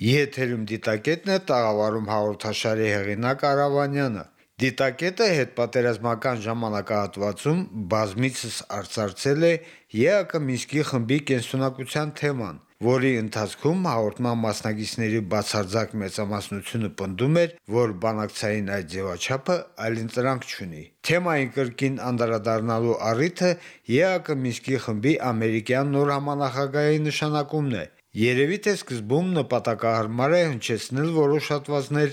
Եթերում դիտակետն է տաղավարում հաղորդաշարի հեղինակ Արավանյանը։ Դիտակետը հետպատերազմական ժամանակահատվածում բազմիցս արծարծել է ԵԱԿ Մինսկի խմբի կենսունակության թեման, որի ընթացքում հաղորդման մասնակիցների բացարձակ մեծամասնությունը պնդում էր, որ բանակցային այդ ձևաչափը այլընտրանք չունի։ Թեմային կրկին անդրադառնալու առիթը ԵԱԿ Մինսկի խմբի ամերիկյան նոր համանախագահի նշանակումն է։ Երևի թե սկզբում նպատակահարմար է հնչեցնել որոշ հատվածներ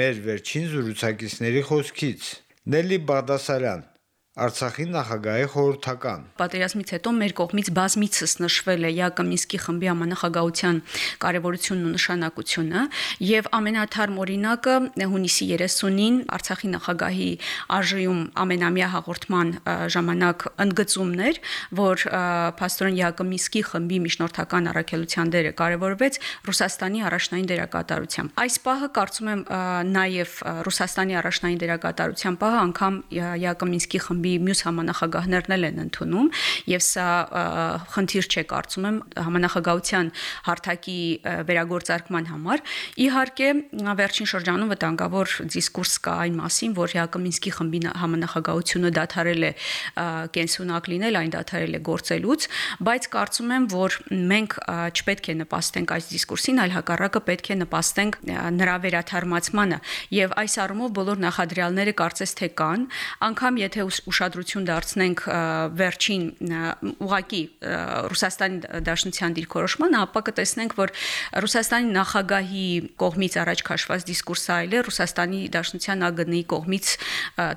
մեր վերջին զրուցակիցների խոսքից։ Նելի Բաղդասարյան Արցախի նախագահի խորհրդական Պատերազմից հետո մեր կողմից բազմիցս նշվել է ԵԱԿ Մինսկի խմբի համանախագահության կարևորությունն ու նշանակությունը եւ ամենաթարմ օրինակը հունիսի 30-ին Արցախի նախագահի արժիում ամենամյա հաղորդման ժամանակ ընդգծումն էր, որ փաստորեն ԵԱԿ Մինսկի խմբի միջնորդական առաքելության դերը կարևորվեց Ռուսաստանի առաջնային դերակատարությամբ։ Այս պահը կարծում եմ նաեւ Ռուսաստանի առաջնային դերակատարության պահը անգամ ԵԱԿ Մինսկի խմբի խմբի մյուս համանախագահներն էլ են ընդունում եւ սա խնդիր չէ կարծում եմ համանախագահության հարթակի վերագործարկման համար իհարկե վերջին շրջանում վտանգավոր դիսկուրս կա այն մասին որ ՀԱԿ Մինսկի խմբի համանախագահությունը դադարել է կենսունակ լինել այն դադարել է գործելուց բայց կարծում եմ որ մենք չպետք է նպաստենք այս դիսկուրսին այլ հակառակը պետք է նպաստենք նրա վերաթարմացմանը եւ այս առումով բոլոր նախադրյալները կարծես թե կան անգամ եթե ուշադրություն դարձնենք վերջին ուղակի Ռուսաստանի Դաշնության դիրքորոշմանը, ապա կտեսնենք, որ Ռուսաստանի նախագահի կողմից առաջ քաշված դիսկուրսը այլ է, Ռուսաստանի Դաշնության ԱԳՆ-ի կողմից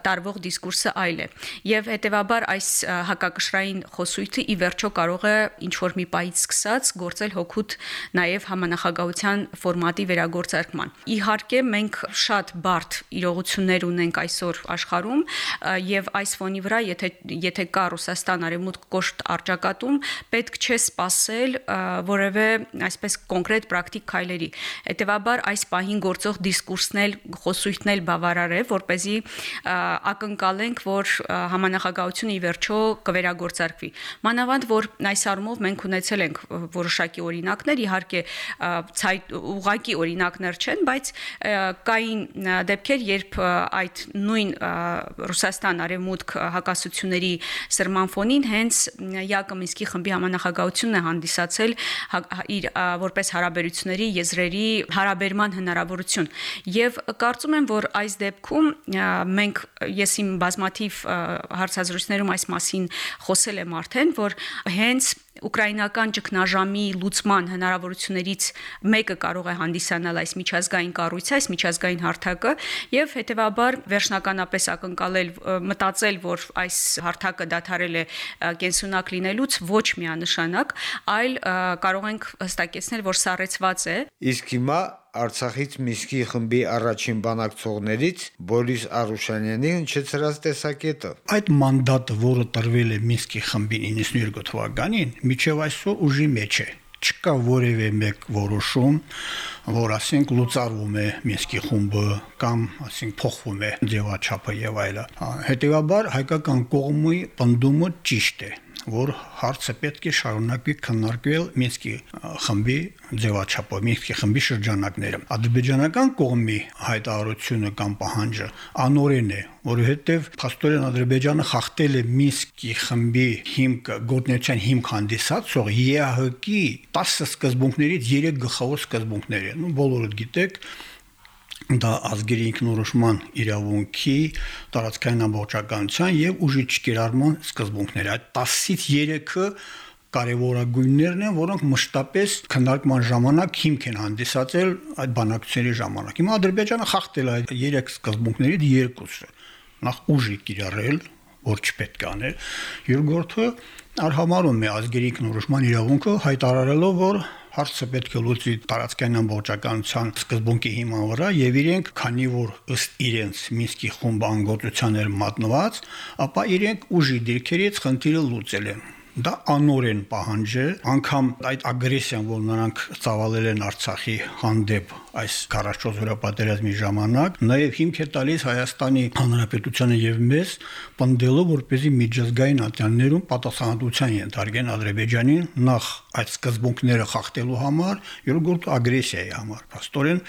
տարվող դիսկուրսը այլ է։ Եվ հետեւաբար այս հակակշռային խոսույթը ի վերջո կարող է ինչ որ մի պայից սկսած գործել հոգուտ նաև համանախագահության ֆորմատի վերագործարկման։ Իհարկե մենք շատ բարդ իրողություններ ունենք այսօր աշխարհում եւ այս ֆոնի վրա, եթե եթե կա Ռուսաստան արևմուտք կոշտ արճակատում, պետք չէ սпасել որևէ այսպես կոնկրետ պրակտիկ քայլերի։ Հետևաբար այս պահին գործող դիսկուրսն էլ խոսույթն էլ բավարար է, որ เป զի ակնկալենք, որ համանախագահությունը ի վերջո կվերագործարկվի։ Մանավանդ որ այս առումով մենք ունեցել ենք որոշակի օրինակներ, իհարկե ցայ ուղակի օրինակներ չեն, բայց կային դեպքեր, երբ այդ նույն Ռուսաստան արևմուտք հակասությունների սրման ֆոնին հենց ԵԱԿ Մինսկի խմբի համանախագահությունն է հանդիսացել իր որպես հարաբերությունների եզրերի հարաբերման հնարավորություն եւ կարծում եմ որ այս դեպքում մենք ես իմ բազմաթիվ հարցազրույցներում այս մասին խոսել եմ արդեն որ հենց ուկրաինական ճգնաժամի լուծման հնարավորություններից մեկը կարող է հանդիսանալ այս միջազգային կառույցը, այս միջազգային հարթակը եւ հետեւաբար վերջնականապես ակնկալել մտածել, որ այս հարթակը դադարել է կենսունակ լինելուց ոչ միանշանակ, այլ կարող ենք հստակեցնել, որ սառեցված է։ Իսկ հիմա Արցախից Միսկի խմբի առաջին բանակցողներից Բորիս Արուշանյանի հնչեցրած տեսակետը։ Այդ մանդատը, որը տրվել է Միսկի խմբին 92 թվականին, միջև այսօր ուժի մեջ է չկա որևէ մեկ որոշում, որ ասենք լուծարվում է Մինսկի խումբը կամ ասենք փոխվում է ձևաչափը եւ այլը։ Հետևաբար հայկական կողմի պնդումը ճիշտ է որ հարցը պետք է շարունակվի քննարկվել Մինսկի խմբի ձևաչափով, Մինսկի խմբի շրջանակները։ Ադրբեջանական կողմի հայտարարությունը կամ պահանջը անորեն է, որովհետև փաստորեն Ադրբեջանը խախտել է Մինսկի խմբի հիմքը, գործնական հիմք հանդիսացող ԵԱՀԿ-ի 10 սկզբունքներից 3 գլխավոր սկզբունքներ են։ Ու բոլորդ գիտեք, դա ազգերի ինքնորոշման իրավունքի, տարածքային ամբողջականության եւ ուժի չկերարման սկզբունքներ։ Այդ 10-ից 3-ը կարևորագույններն են, որոնք մշտապես քննարկման ժամանակ հիմք են հանդիսացել այդ բանակցությունների ժամանակ։ Հիմա Ադրբեջանը խախտել է այդ երեք սկզբունքներից երկուսը։ Նախ ուժի կիրառել, որ չպետք է անել։ Երկրորդը արհամարում է ազգերի ինքնորոշման իրավունքը հայտարարելով, որ հարցը պետք է լուծի տարածքային ամբողջականության սկզբունքի հիման վրա եւ իրենք, քանի որ ըստ իրենց Մինսկի խումբը անգործության էր մատնված, ապա իրենք ուժի դիրքերից խնդիրը լուծել են դա անորեն պահանջ է անգամ այդ ագրեսիան որ նրանք ծավալել են Արցախի հանդեպ այս 44-օրյա պատերազմի ժամանակ, նաև հիմք է տալիս Հայաստանի Հանրապետությանը եւ մեզ պնդելով որպեսի միջազգային ատյաններում պատասխանատվության ենթարկեն Ադրբեջանին նախ այդ սկզբունքները խախտելու համար, երկրորդ ագրեսիայի համար, աստորեն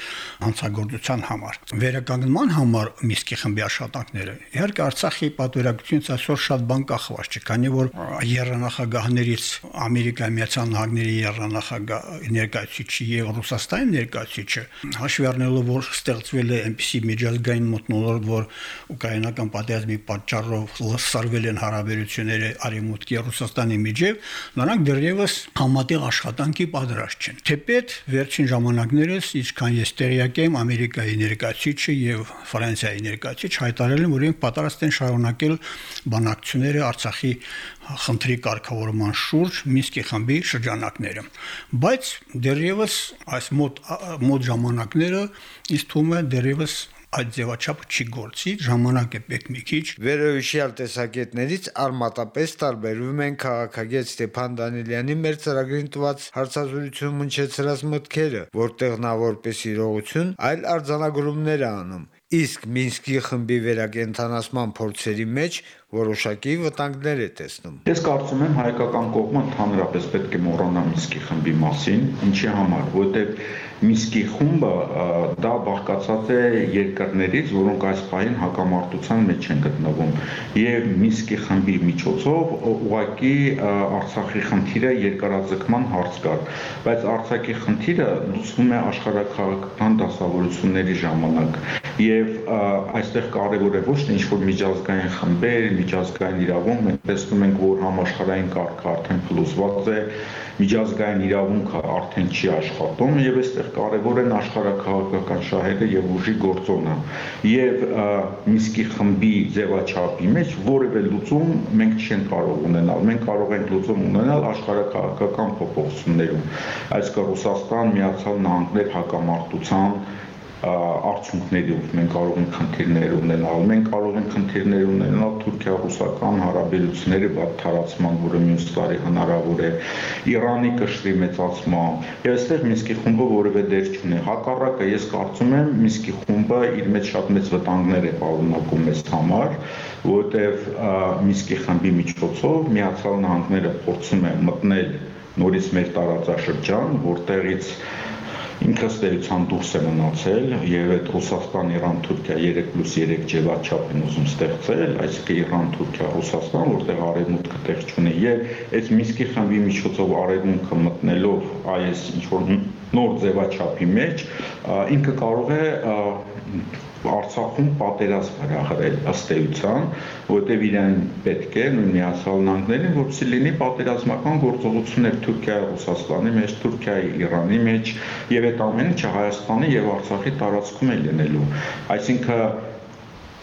հանցագործության համար։ Վերականգնման համար Միսկի խմբի աշխատանքները իհարկե Արցախի պատվիրակությունից այսօր շատ բան կախված չէ, քանի որ երանախագահներից Ամերիկայի Միացյալ Նահանգների երանախագահ ներկայացուցիչի եւ Ռուսաստանի ներկայացուցիչը հաշվի առնելով որ ստեղծվել է այնպիսի միջազգային մթնոլորտ, որ ուկրաինական պատերազմի պատճառով լսարվել են հարաբերությունները Արևմուտքի Ռուսաստանի միջև, նրանք դեռևս համատեղ աշխատանքի պատրաստ չեն։ Թեպետ վերջին ժամանակներս, ինչքան ես տեղյակ եմ, Ամերիկայի ներկայացուցիչը եւ Ֆրանսիայի ներկայացուցիչ հայտարարել են, որ իրենք պատրաստ են շարունակել բանակցությունները Արցախի խնդրի կարգավորման շուրջ Մինսկի խմբի շրջանակները։ Բայց դեռևս այս մոտ մոտ ժամանակները ինձ թվում է դեռևս այդ ձևաչափը չի գործի, ժամանակ է պետք մի քիչ։ Վերոհիշյալ տեսակետներից արմատապես տարբերվում են քաղաքագետ Ստեփան Դանիելյանի մեր ծրագրին տված հարցազրույցում հնչեցրած մտքերը, որտեղ նա որպես իրողություն այլ արձանագրումներ է անում։ Իսկ Մինսկի խմբի վերակենդանացման փորձերի մեջ որոշակի վտանգներ է տեսնում։ Ես կարծում եմ հայկական կողմը ընդհանրապես պետք է մոռանա Մինսկի խմբի մասին, ինչի համար, որովհետև Մինսկի խումբը դա բաղկացած է երկրներից, որոնք այս պահին հակամարտության մեջ են գտնվում, եւ Մինսկի խմբի միջոցով ուղակի Արցախի խնդիրը երկարաձգման հարց կար, բայց Արցախի խնդիրը լուծվում է աշխարհակաղակական դասավորությունների ժամանակ եւ այստեղ կարեւոր է ոչ թե ինչ-որ միջազգային խմբեր, միջազգային իրավունք, մենք տեսնում ենք, որ համաշխարհային կարգը արդեն փլուզված է, միջազգային իրավունքը արդեն չի աշխատում եւ այստեղ կարեւոր են աշխարհակաղակական շահերը եւ ուժի գործոնը։ Եվ Միսկի խմբի ձևաչափի մեջ որևէ լուծում մենք չենք կարող ունենալ։ Մենք կարող ենք լուծում ունենալ աշխարհակաղակական փոփոխություններում։ Այսինքն Ռուսաստան, Միացյալ Նահանգներ հակամարտության արդյունքներով մենք կարող ենք խնդիրներ ունենալ։ Մենք կարող ենք խնդիրներ ունենալ Թուրքիա-ռուսական հարաբերությունների բացառացման, որը մյուս տարի հնարավոր է, Իրանի կշռի մեծացման։ Եվ այստեղ Մինսկի խումբը որևէ դեր չունի։ Հակառակը ես կարծում եմ Մինսկի խումբը իր մեջ շատ մեծ վտանգներ է պարունակում մեզ համար, որտեղ Մինսկի խմբի միջոցով Միացյալ Նահանգները փորձում է մտնել նորից մեր տարածաշրջան, որտեղից ինքնստեյության դուրս է մնացել եւ այդ Ռուսաստան, Իրան, Թուրքիա 3+3 ջևաչափ են ուզում ստեղծել, այսինքն Իրան, Թուրքիա, Ռուսաստան, որտեղ արևմուտքը տեղ չունի եւ այդ Մինսկի խմբի միջոցով արևմուտքը մտնելով այս ինչ որ նոր ձևաչափի մեջ ինքը կարող է Արցախում պատերազմ հրահրել ըստ էության, որտեղ իրեն պետք է նույն միացյալ նահանգներին, որպեսզի լինի պատերազմական գործողություններ Թուրքիայի, Ռուսաստանի մեջ, Թուրքիայի, Իրանի մեջ եւ այդ ամենը Հայաստանի եւ Արցախի տարածքում է լինելու։ Այսինքն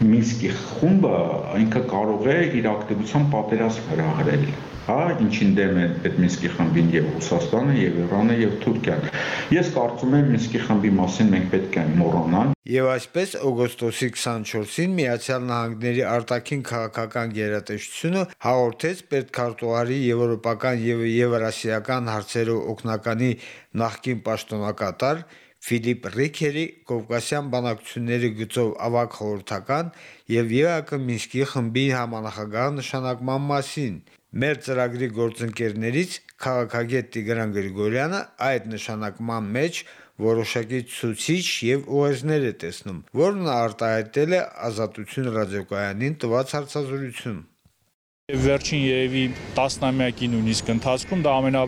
Մինսկի խումբը ինքը կարող է իր ակտիվության պատերազմ հրահրել հա, ինչին դեմ են այդ Մինսկի խմբին եւ Ռուսաստանը եւ Իրանը եւ Թուրքիան։ Ես կարծում եմ Մինսկի խմբի մասին մենք պետք է մոռանալ։ Եվ այսպես օգոստոսի 24-ին Միացյալ Նահանգների արտաքին քաղաքական գերատեսչությունը հաղորդեց պետքարտուղարի եվրոպական եւ եվրասիական հարցերով օգնականի նախկին պաշտոնակատար Ֆիլիպ Ռիքերի Կովկասյան բանակցությունների գծով ավակ խորհրդական եւ ԵԱԿ Մինսկի խմբի համանախագահ նշանակման մասին։ Մեր ծրագրի գործընկերներից քաղաքագետ Տիգրան Գրիգորյանը այդ նշանակման մեջ որոշակի ցուցիչ եւ ուղերձներ է տեսնում, որն արտահայտել է Ազատություն ռադիոկայանին տված հարցազրույցում։ վերջին երևի 10-ամյակի նույնիսկ ընթացքում դա ամենա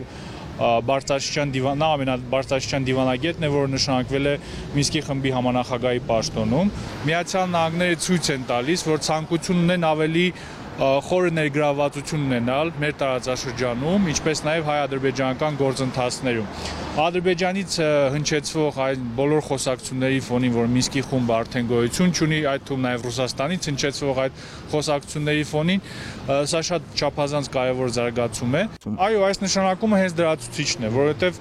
բարձրաշրջան դիվան, նա ամենաբարձրաշրջան դիվանագետն է, որը նշանակվել է Մինսկի խմբի համանախագահի պաշտոնում։ Միացյալ Նահանգները ցույց են տալիս, որ ցանկություն ունեն ավելի խորը ներգրավվածություն ունենալ մեր տարածաշրջանում, ինչպես նաև հայ-ադրբեջանական գործընթացներում։ Ադրբեջանից հնչեցվող այն բոլոր խոսակցությունների ֆոնին, որ Մինսկի խումբը արդեն գոյություն ունի, այդ թվում նաև Ռուսաստանից հնչեցվող այդ խոսակցությունների ֆոնին, սա շատ չափազանց կարևոր զարգացում է։ Այո, այս նշանակումը հենց դրա ցուցիչն է, որովհետև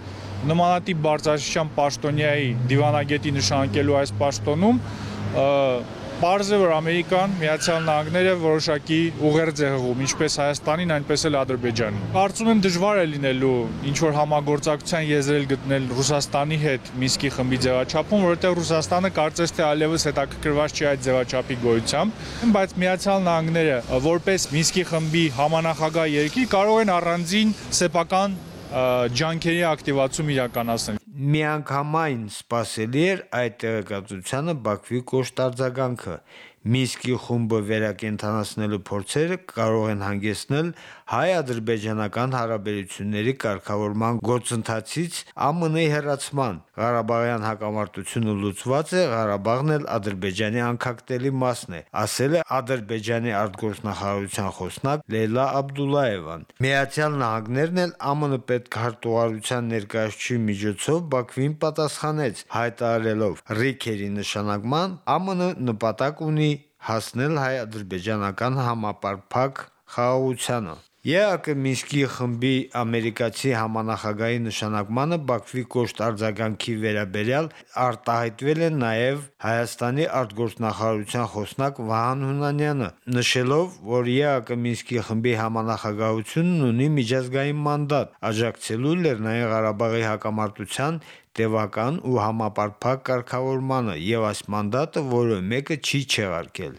նմանատիպ բարձրաշրջան պաշտոնյայի դիվանագետի նշանակելու այս պաշտոնում Պարզ է, որ Ամերիկան, Միացյալ Նահանգները որոշակի ուղերձ է հղում, ինչպես Հայաստանին, այնպես էլ Ադրբեջանին։ Կարծում եմ դժվար է լինելու ինչ որ համագործակցության եզրել գտնել Ռուսաստանի հետ Մինսկի խմբի ձևաչափում, որովհետև Ռուսաստանը կարծես թե այլևս հետաքրքրված չի այդ ձևաչափի գոյությամբ, բայց Միացյալ Նահանգները որպես Մինսկի խմբի համանախագահ երկիր կարող են առանձին սեփական ջանքերի ակտիվացում իրականացնել միանգամայն սпасելի էր այդ տեղեկատվությանը Բաքվի կոշտարձագանքը։ Մինսկի խումբը վերակենդանացնելու փորձերը կարող են հանգեցնել հայ-ադրբեջանական հարաբերությունների կարգավորման գործընթացից ԱՄՆ-ի հերացման։ Ղարաբաղյան հակամարտությունը լուծված է, Ղարաբաղն էլ Ադրբեջանի անկախտելի մասն է, ասել է Ադրբեջանի արտգործնախարարության խոսնակ Լեյլա Աբդուլլաևան։ Միացյալ Նահանգներն էլ ԱՄՆ պետքարտուղարության ներկայացուցիչի միջոցով Բաքվին պատասխանեց, հայտարարելով Ռիքերի նշանակման ԱՄՆ նպատակ ունի հասնել հայ-ադրբեջանական համապարփակ խաղաղությանը։ ԵԱԿ Մինսկի խմբի ամերիկացի համանախագահի նշանակմանը Բաքվի կոշտ արձագանքի վերաբերյալ արտահայտվել է նաև Հայաստանի արտգործնախարարության խոսնակ Վահան Հունանյանը, նշելով, որ ԵԱԿ Մինսկի խմբի համանախագահությունն ունի միջազգային մանդատ աջակցելու Լեռնային Ղարաբաղի հակամարտության տևական ու համապարփակ կարգավորմանը եւ այս մանդատը որը մեկը չի չեղարկել։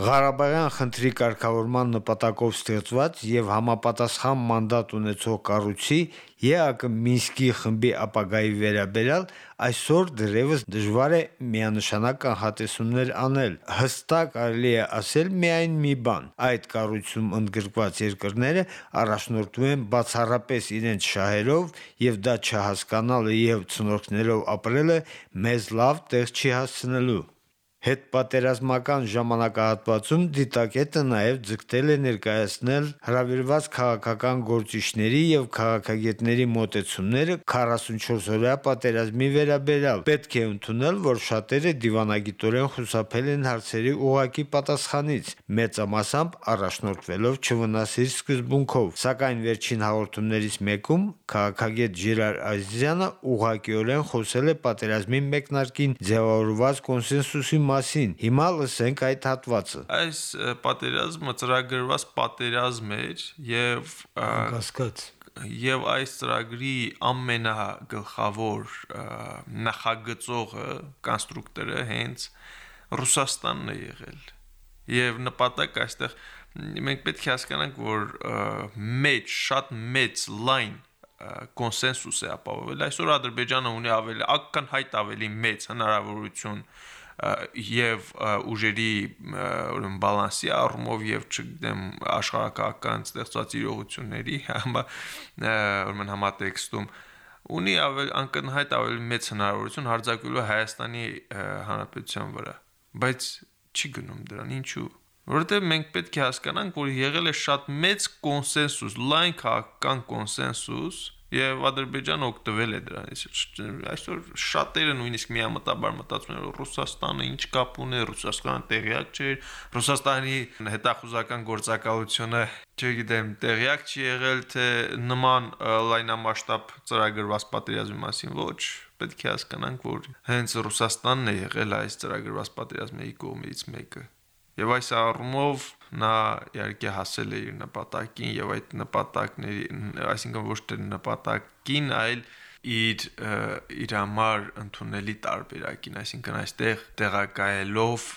Ղարաբաղյան խնդրի կարգավորման նպատակով ստեղծված եւ համապատասխան մանդատ ունեցող կառույցի ԵԱԿ Մինսկի խմբի ապագայի վերաբերյալ այսօր դեռևս դժվար է միանշանակ կանխատեսումներ անել։ Հստակ կարելի է ասել միայն մի բան. այդ կառույցում ընդգրկված երկրները առաջնորդվում են բացառապես իրենց շահերով եւ դա չհասկանալը եւ ցնորքներով ապրելը մեզ լավ տեղ չի հասցնելու։ Հետպատերազմական ժամանակահատվածում դիտակետը նաև ձգտել է ներկայացնել հրավիրված քաղաքական գործիչների եւ քաղաքագետների մոտեցումները 44-օրյա պատերազմի վերաբերյալ։ Պետք է ընդունել, որ շատերը դիվանագիտորեն խուսափել են հարցերի ուղակի պատասխանից, մեծամասամբ առաջնորդվելով չվնասիր սկզբունքով։ Սակայն վերջին հաղորդումներից մեկում քաղաքագետ Ժիրար Ազիզյանը ուղղակիորեն խոսել է պատերազմի մեկնարկին ձևավորված կոնսենսուսի մասին։ Հիմա լսենք այդ հատվածը։ Այս պատերազմը ծրագրված պատերազմ էր եւ կասկած եւ այս ծրագրի ամենագլխավոր նախագծողը, կոնստրուկտորը հենց Ռուսաստանն է եղել։ Եվ նպատակ այստեղ մենք պետք է հասկանանք, որ մեծ, շատ մեծ լայն կոնսենսուս է ապահովել։ Այսօր Ադրբեջանը ունի ավելի ակնհայտ ավելի մեծ հնարավորություն եւ ուժերի ուրեմն բալանսի առումով եւ չգիտեմ աշխարհակական ստեղծված իրողությունների ուրեմն համատեքստում ունի ավել անկնհայտ ավելի մեծ հնարավորություն հարձակվելու Հայաստանի հանրապետության վրա բայց չի գնում դրան ինչու որովհետև մենք պետք է հասկանանք որ եղել է շատ մեծ կոնսենսուս լայն քաղաքական կոնսենսուս եւ Ադրբեջանը օգտվել է դրանից այսօր շատերը նույնիսկ միամտաբար մտածում են Ռուսաստանը ինչ կապ ունի Ռուսաստանը տեղյակ չէ Ռուսաստանի հետախուզական գործակալությունը չգիտեմ տեղյակ չի եղել թե նման լայնամասշտաբ ծրագրված պատերազմի մասին ոչ պետք է հասկանանք որ հենց Ռուսաստանն է եղել այս ծրագրված պատերազմի կողմից մեկը եւ այս առումով նա իհարկե հասել է իր նպատակին եւ այդ նպատակների այսինքն ոչ թե նպատակին այլ իր իր համար ընդունելի տարբերակին, այսինքն այստեղ տեղակայելով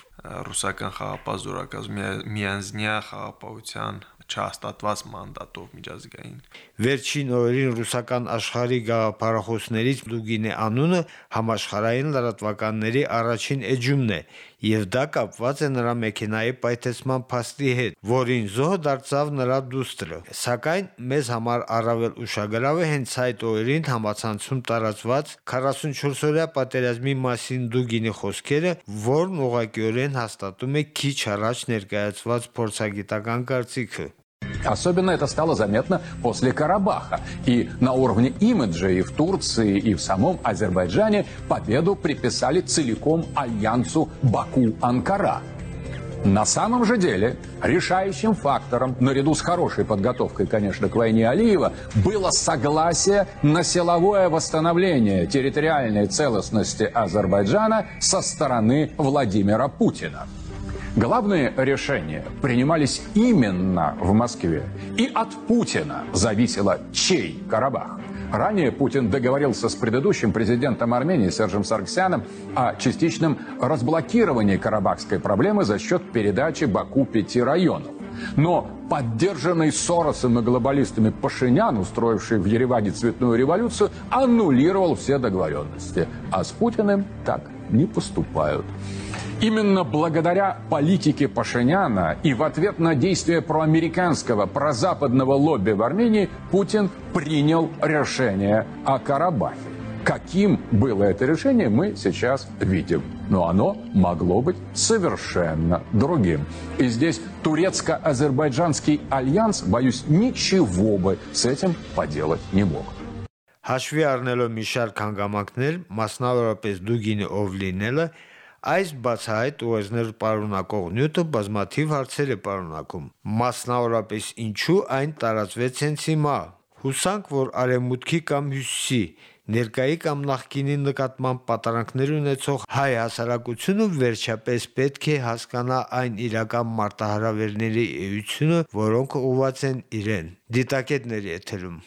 ռուսական խաղապահ զորակազմի միանձնյա խաղապահության չհաստատված մանդատով միջազգային։ Վերջին օրերին ռուսական աշխարհի գաղափարախոսներից Դուգինե անունը համաշխարհային լրատվականների առաջին էջումն է, եւ դա կապված է նրա մեքենայի պայթեցման փաստի հետ, որին զոհ դարձավ նրա դուստրը։ Սակայն մեզ համար առավել ուշագրավ է հենց այդ օրերին համացանցում տարածված 44-օրյա պատերազմի մասին Դուգինի խոսքերը, որն ուղղակիորեն հաստատում է քիչ առաջ ներկայացված փորձագիտական կարծիքը։ Особенно это стало заметно после Карабаха. И на уровне имиджа и в Турции, и в самом Азербайджане победу приписали целиком альянсу Баку-Анкара. На самом же деле решающим фактором, наряду с хорошей подготовкой, конечно, к войне Алиева, было согласие на силовое восстановление территориальной целостности Азербайджана со стороны Владимира Путина. Главные решения принимались именно в Москве. И от Путина зависело, чей Карабах. Ранее Путин договорился с предыдущим президентом Армении Сержем Саргсяном о частичном разблокировании карабахской проблемы за счет передачи Баку пяти районов. Но поддержанный Соросом и глобалистами Пашинян, устроивший в Ереване цветную революцию, аннулировал все договоренности. А с Путиным так не поступают. Именно благодаря политике Пашиняна и в ответ на действия проамериканского, прозападного лобби в Армении Путин принял решение о Карабахе. Каким было это решение, мы сейчас видим. Но оно могло быть совершенно другим. И здесь турецко-азербайджанский альянс, боюсь, ничего бы с этим поделать не мог. Հաշվի առնելով մի շարք հանգամանքներ, մասնավորապես դուգինի ով լինելը, այս բացահայտ ուղերձներ պարունակող նյութը բազմաթիվ հարցեր է պարունակում։ Մասնավորապես ինչու այն տարածվեց հենց հիմա։ Հուսանք, որ արևմուտքի կամ հյուսիսի ներկայի կամ նախկինի նկատմամբ պատարանքներ ունեցող հայ հասարակությունը վերջապես պետք է հասկանա այն իրական մարտահրավերների էությունը, որոնք ուղված են իրեն։ Դիտակետների եթերում